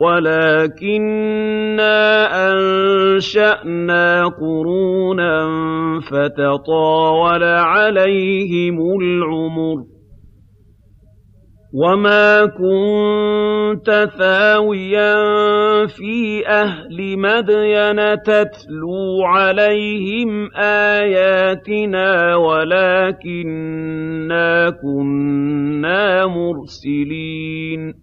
وَلَٰكِنَّا أَنشَأْنَا قُرُونًا فَتَطَاوَلَ عَلَيْهِمُ الْعُمُرُ ۚ وَمَا كُنتَ ثَاوِيًا فِي أَهْلِ مَدْيَنَ تَتْلُو عَلَيْهِمْ آيَاتِنَا وَلَٰكِنَّا كُنَّا مُرْسِلِينَ